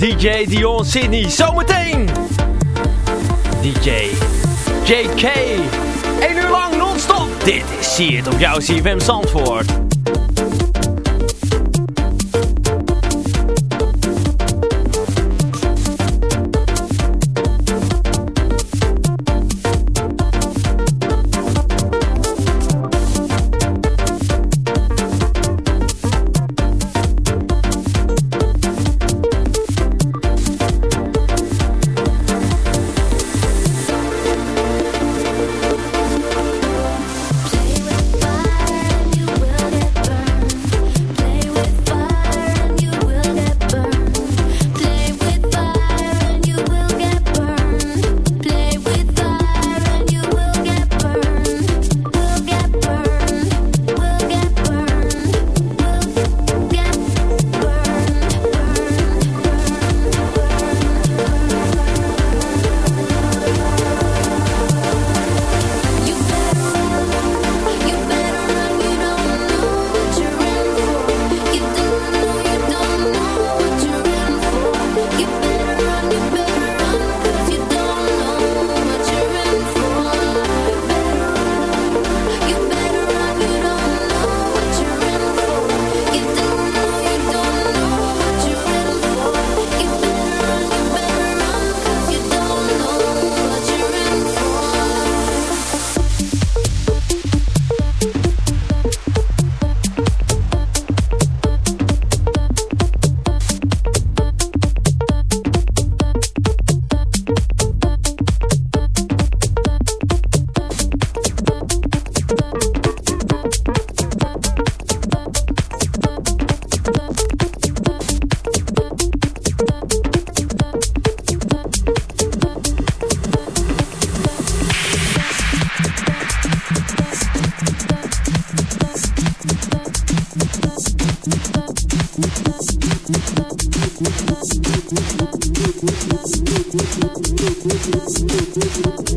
DJ Dion Sydney. Zometeen. DJ JK. 1 uur lang non-stop. Dit is See It op jouw CFM Zandvoort.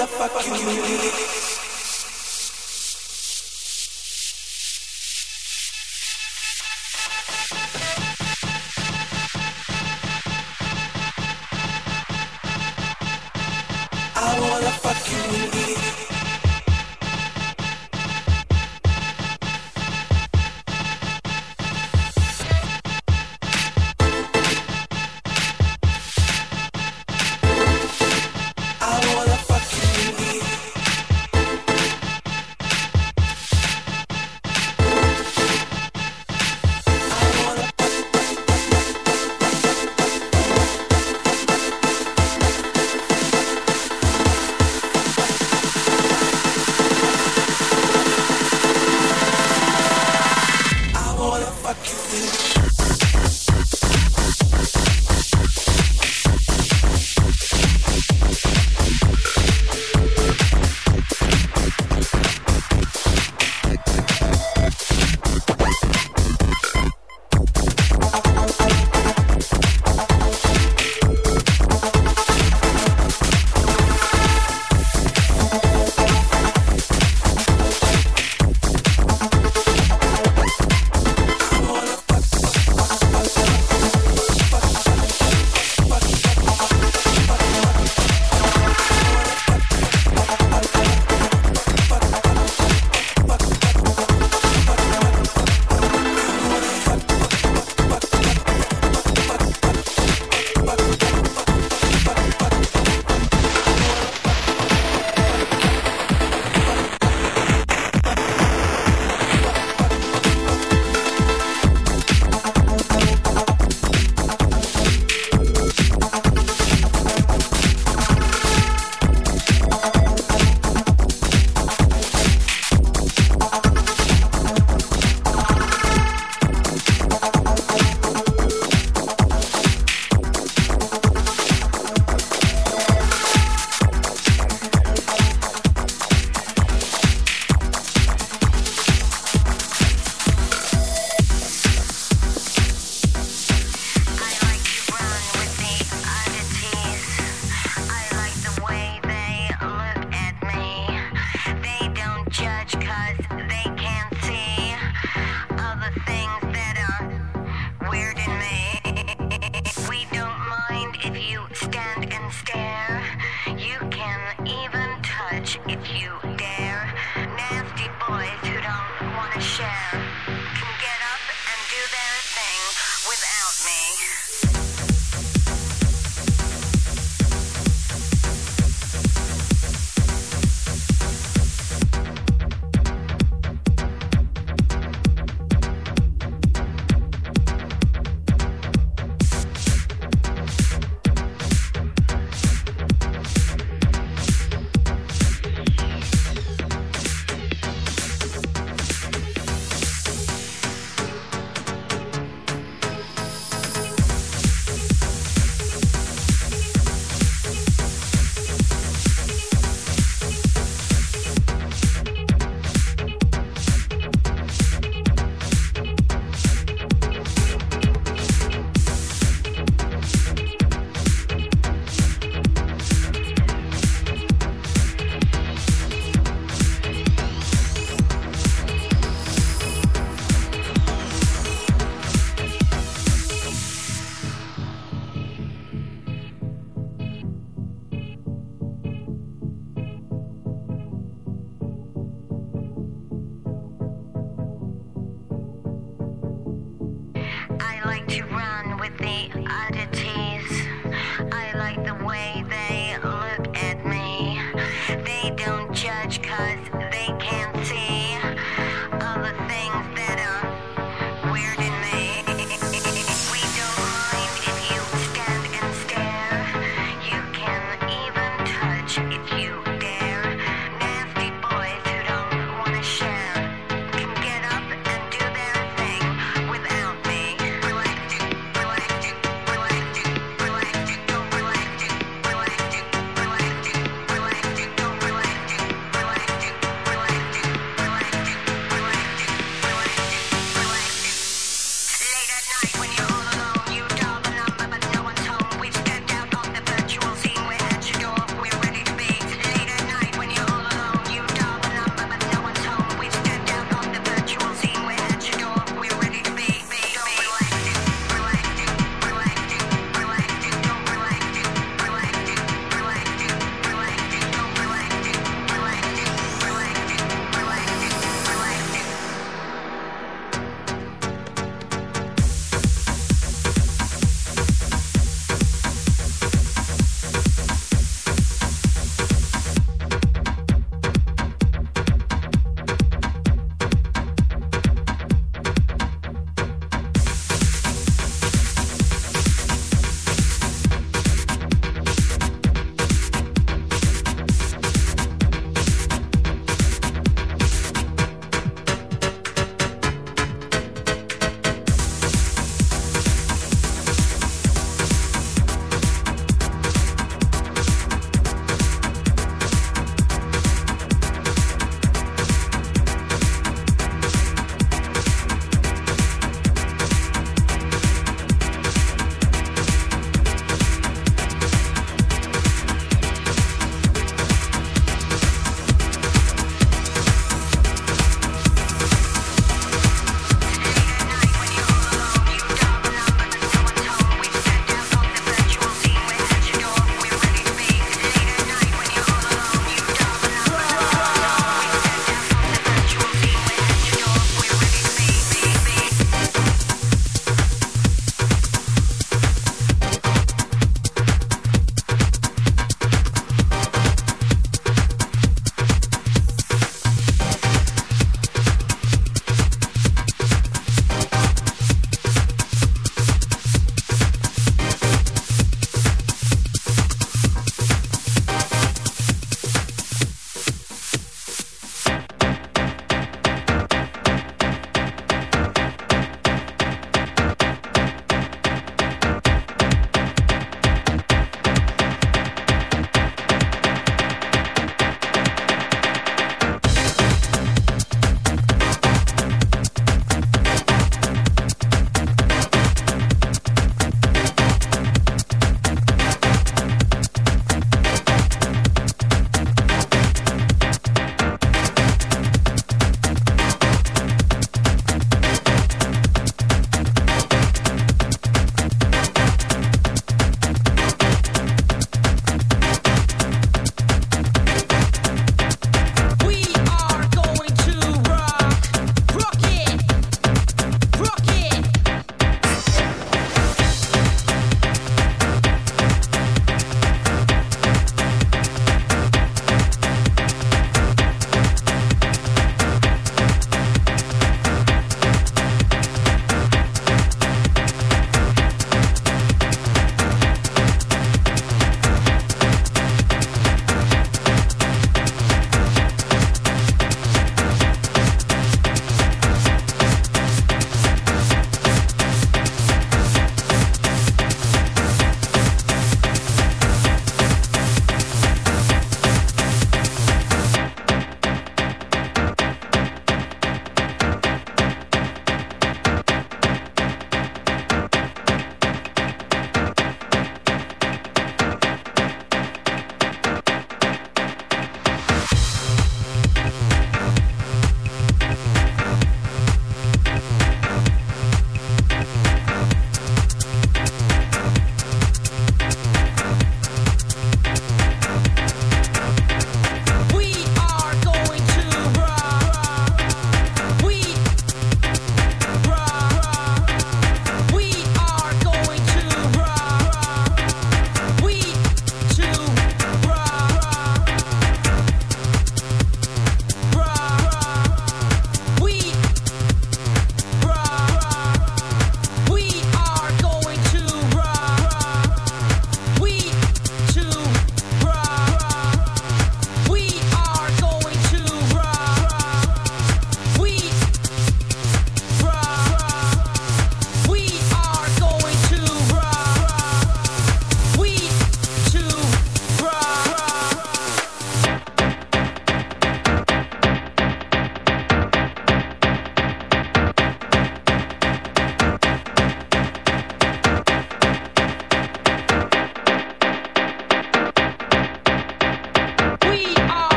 motherfuck you.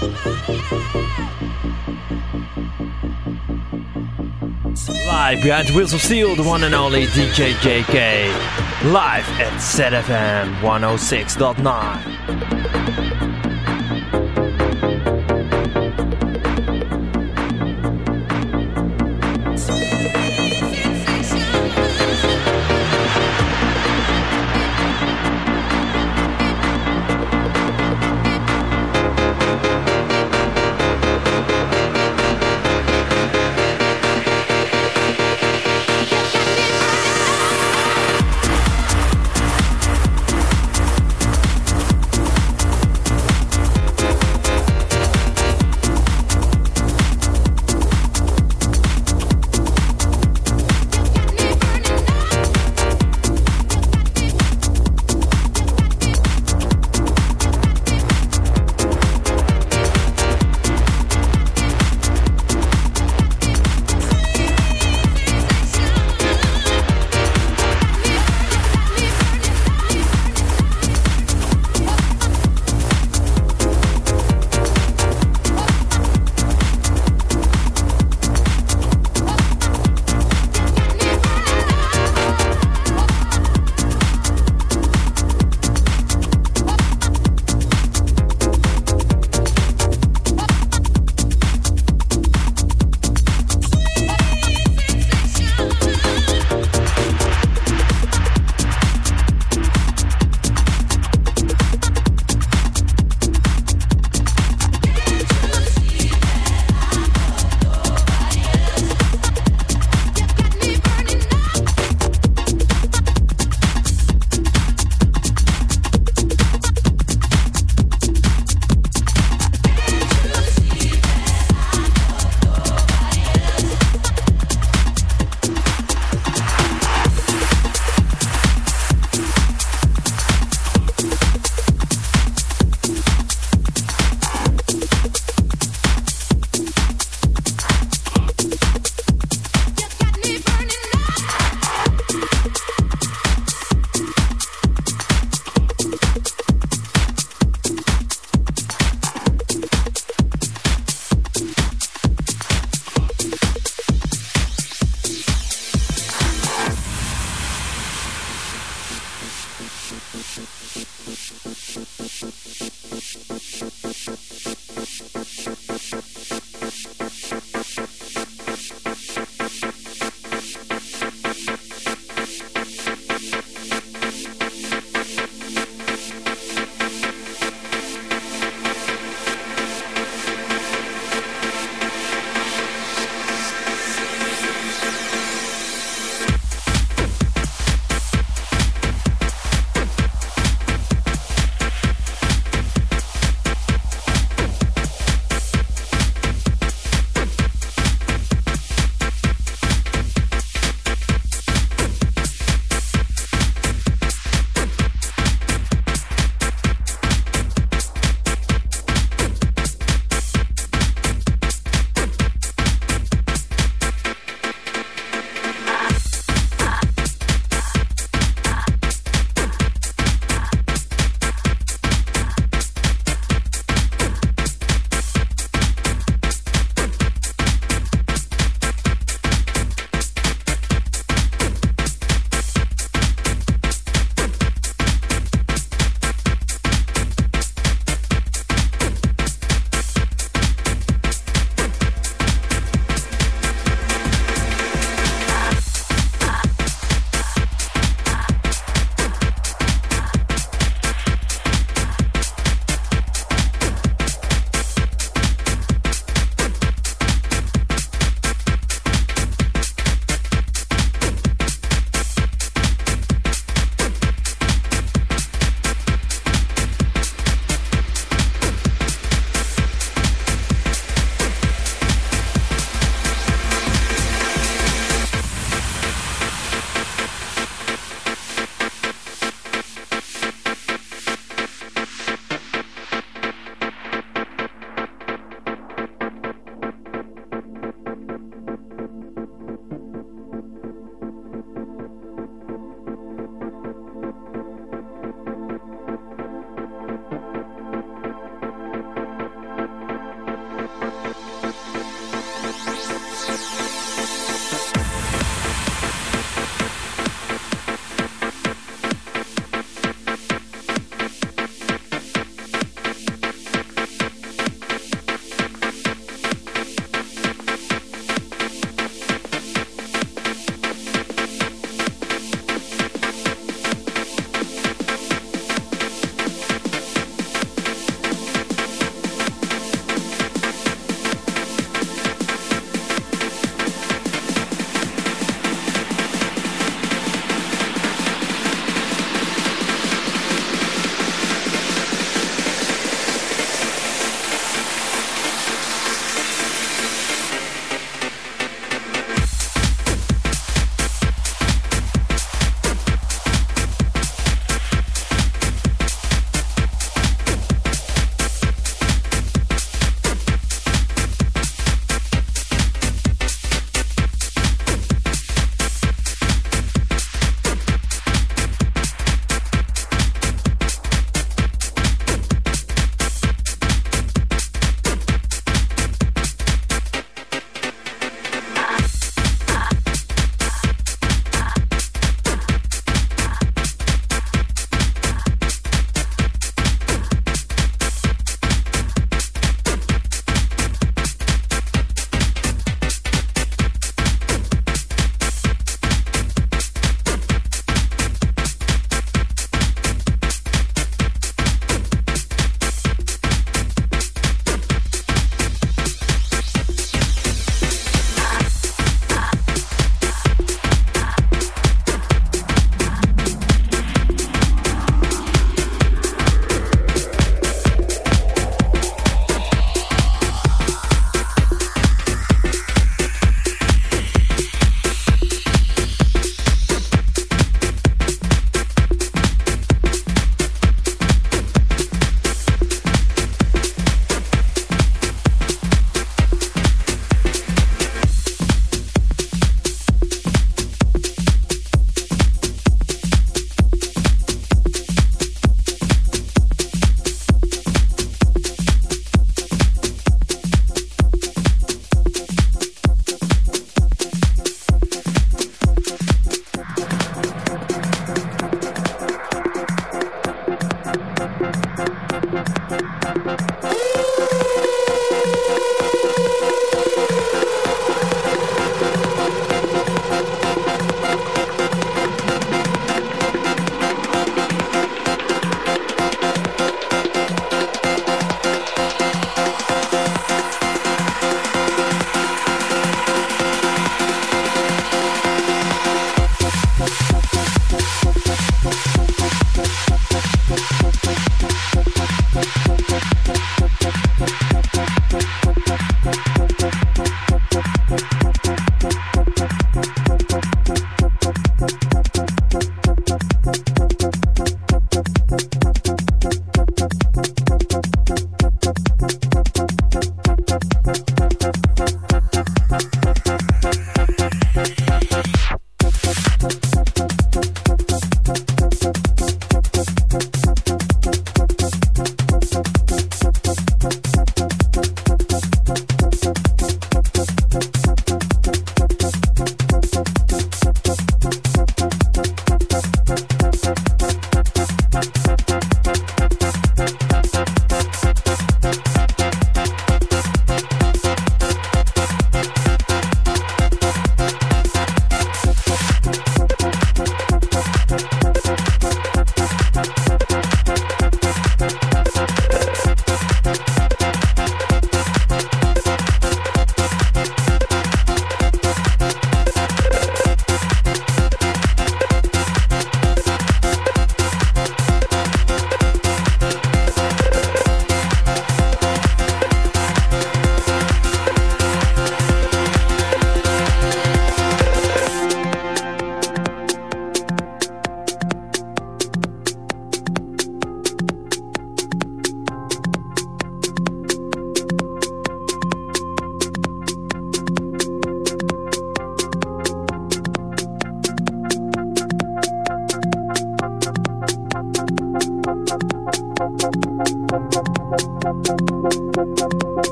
Live behind Wheels of Steel, the one and only DJ JK. Live at ZFM 106.9.